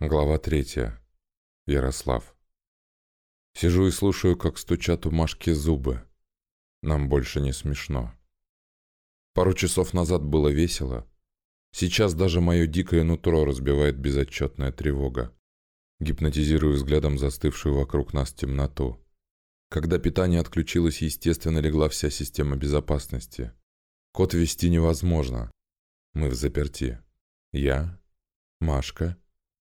Глава третья. Ярослав. Сижу и слушаю, как стучат у Машки зубы. Нам больше не смешно. Пару часов назад было весело. Сейчас даже мое дикое нутро разбивает безотчетная тревога. Гипнотизирую взглядом застывшую вокруг нас темноту. Когда питание отключилось, естественно, легла вся система безопасности. Код ввести невозможно. Мы в заперти. Я, Машка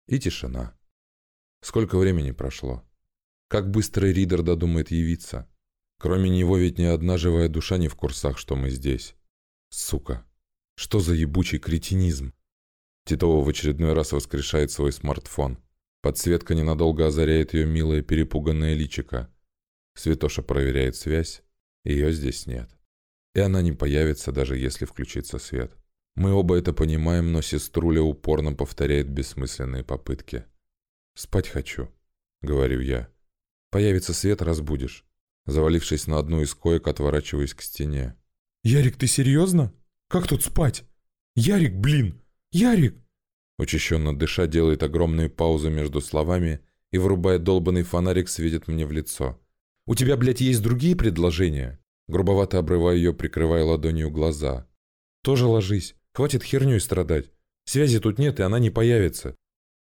и тишина. Сколько времени прошло? Как быстро Ридер додумает явиться? Кроме него ведь ни одна живая душа не в курсах, что мы здесь. Сука. Что за ебучий кретинизм? Титова в очередной раз воскрешает свой смартфон. Подсветка ненадолго озаряет ее милое перепуганное личико. Святоша проверяет связь. Ее здесь нет. И она не появится, даже если включится свет. Мы оба это понимаем, но сеструля упорно повторяет бессмысленные попытки. «Спать хочу», — говорю я. «Появится свет, разбудишь». Завалившись на одну из коек, отворачиваюсь к стене. «Ярик, ты серьезно? Как тут спать? Ярик, блин! Ярик!» Учащенно дыша делает огромные паузы между словами и, врубая долбанный фонарик, светит мне в лицо. «У тебя, блядь, есть другие предложения?» Грубовато обрываю ее, прикрывая ладонью глаза. «Тоже ложись. Хватит херней страдать. Связи тут нет, и она не появится.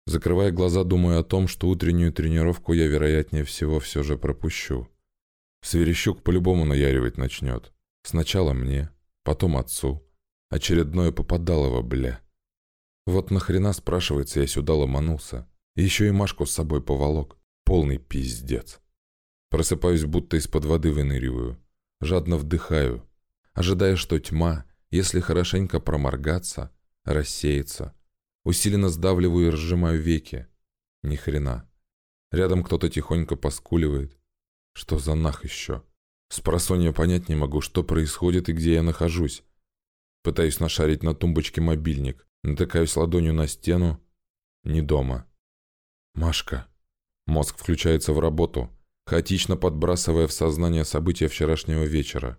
Закрывая глаза, думаю о том, что утреннюю тренировку я, вероятнее всего, все же пропущу. Сверещук по-любому наяривать начнет. Сначала мне, потом отцу. Очередное попадалово, бля. Вот нахрена, спрашивается, я сюда ломанулся. еще и Машку с собой поволок. Полный пиздец. Просыпаюсь, будто из-под воды выныриваю. Жадно вдыхаю, ожидая, что тьма если хорошенько проморгаться, рассеяться. Усиленно сдавливаю и разжимаю веки. Ни хрена. Рядом кто-то тихонько поскуливает. Что за нах еще? С просонья понять не могу, что происходит и где я нахожусь. Пытаюсь нашарить на тумбочке мобильник. Натыкаюсь ладонью на стену. Не дома. Машка. Мозг включается в работу, хаотично подбрасывая в сознание события вчерашнего вечера.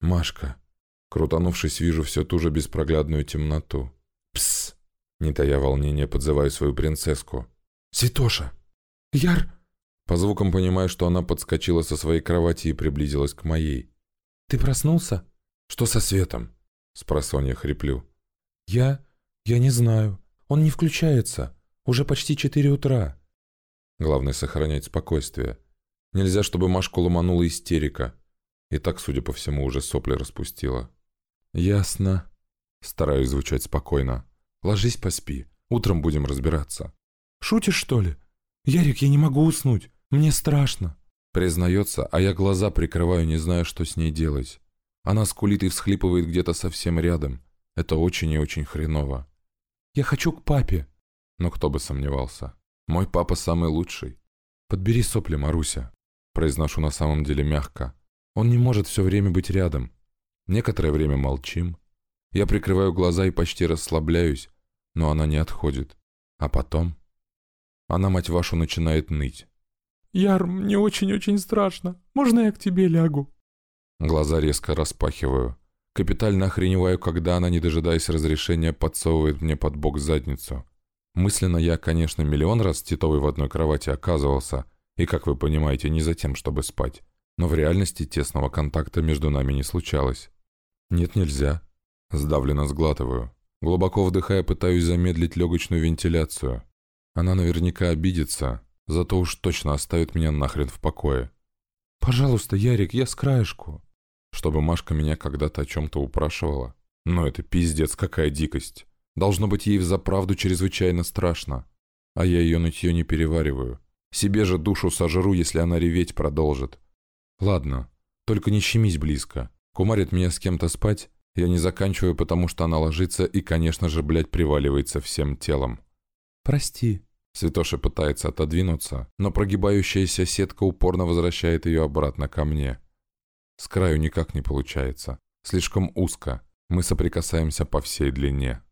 Машка. Крутанувшись, вижу все ту же беспроглядную темноту. Пс! Не тая волнения, подзываю свою принцесску. «Святоша! Яр!» По звукам понимаю, что она подскочила со своей кровати и приблизилась к моей. «Ты проснулся?» «Что со светом?» Спросонья хриплю. «Я... я не знаю. Он не включается. Уже почти четыре утра». Главное сохранять спокойствие. Нельзя, чтобы Машку ломанула истерика. И так, судя по всему, уже сопли распустила. «Ясно». Стараюсь звучать спокойно. «Ложись, поспи. Утром будем разбираться». «Шутишь, что ли? Ярик, я не могу уснуть. Мне страшно». Признается, а я глаза прикрываю, не зная, что с ней делать. Она скулит и всхлипывает где-то совсем рядом. Это очень и очень хреново. «Я хочу к папе». Но кто бы сомневался. Мой папа самый лучший. «Подбери сопли, Маруся», – произношу на самом деле мягко. Он не может все время быть рядом. Некоторое время молчим. Я прикрываю глаза и почти расслабляюсь, но она не отходит. А потом... Она, мать вашу, начинает ныть. «Яр, мне очень-очень страшно. Можно я к тебе лягу?» Глаза резко распахиваю. Капитально охреневаю, когда она, не дожидаясь разрешения, подсовывает мне под бок задницу. Мысленно я, конечно, миллион раз с Титовой в одной кровати оказывался, и, как вы понимаете, не за тем, чтобы спать. Но в реальности тесного контакта между нами не случалось. «Нет, нельзя». Сдавленно сглатываю. Глубоко вдыхая, пытаюсь замедлить легочную вентиляцию. Она наверняка обидится, зато уж точно оставит меня нахрен в покое. «Пожалуйста, Ярик, я с краешку». Чтобы Машка меня когда-то о чем-то упрашивала. Но это пиздец, какая дикость. Должно быть, ей взаправду чрезвычайно страшно. А я ее нытье не перевариваю. Себе же душу сожру, если она реветь продолжит. Ладно, только не щемись близко. Кумарит меня с кем-то спать, я не заканчиваю, потому что она ложится и, конечно же, блядь, приваливается всем телом. «Прости». Святоша пытается отодвинуться, но прогибающаяся сетка упорно возвращает ее обратно ко мне. С краю никак не получается. Слишком узко. Мы соприкасаемся по всей длине.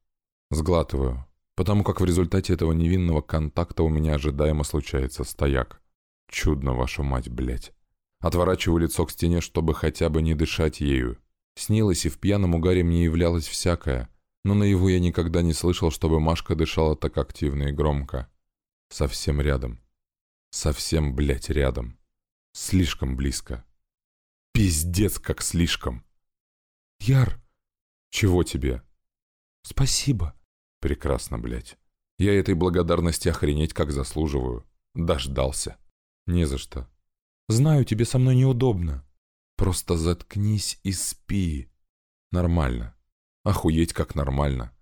Сглатываю, потому как в результате этого невинного контакта у меня ожидаемо случается стояк. Чудно, вашу мать, блядь. Отворачиваю лицо к стене, чтобы хотя бы не дышать ею. Снилось и в пьяном угаре мне являлось всякое, но наяву я никогда не слышал, чтобы Машка дышала так активно и громко. Совсем рядом. Совсем, блядь, рядом. Слишком близко. Пиздец, как слишком. Яр, Чего тебе? спасибо. Прекрасно, блядь. Я этой благодарности охренеть как заслуживаю. Дождался. Не за что. Знаю, тебе со мной неудобно. Просто заткнись и спи. Нормально. Охуеть как нормально.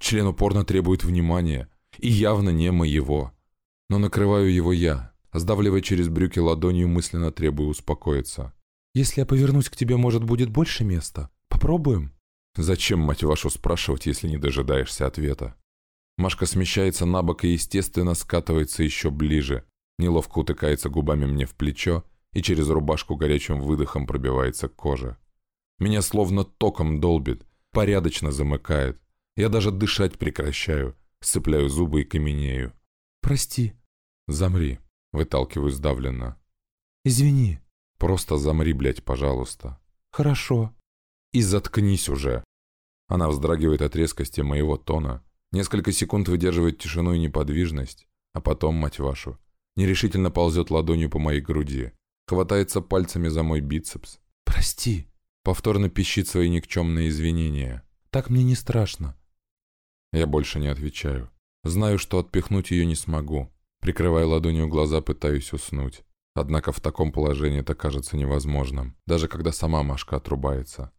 Член упорно требует внимания. И явно не моего. Но накрываю его я. Сдавливая через брюки ладонью, мысленно требую успокоиться. Если я повернусь к тебе, может, будет больше места? Попробуем? Зачем, мать вашу, спрашивать, если не дожидаешься ответа? Машка смещается на бок и, естественно, скатывается еще ближе. Неловко утыкается губами мне в плечо и через рубашку горячим выдохом пробивается кожа. Меня словно током долбит, порядочно замыкает. Я даже дышать прекращаю, сцепляю зубы и каменею. Прости. «Замри», — выталкиваю сдавленно. Извини. «Просто замри, блядь, пожалуйста». Хорошо. И заткнись уже. Она вздрагивает от резкости моего тона, несколько секунд выдерживает тишину и неподвижность, а потом, мать вашу, нерешительно ползет ладонью по моей груди, хватается пальцами за мой бицепс, Прости. повторно пищит свои никчемные извинения. Так мне не страшно. Я больше не отвечаю. Знаю, что отпихнуть ее не смогу. Прикрывая ладонью глаза, пытаюсь уснуть. Однако в таком положении это кажется невозможным, даже когда сама Машка отрубается.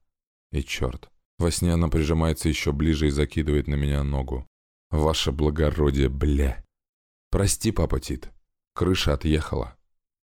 И черт, во сне она прижимается еще ближе и закидывает на меня ногу. Ваше благородие, бля. Прости, папа Тит. Крыша отъехала.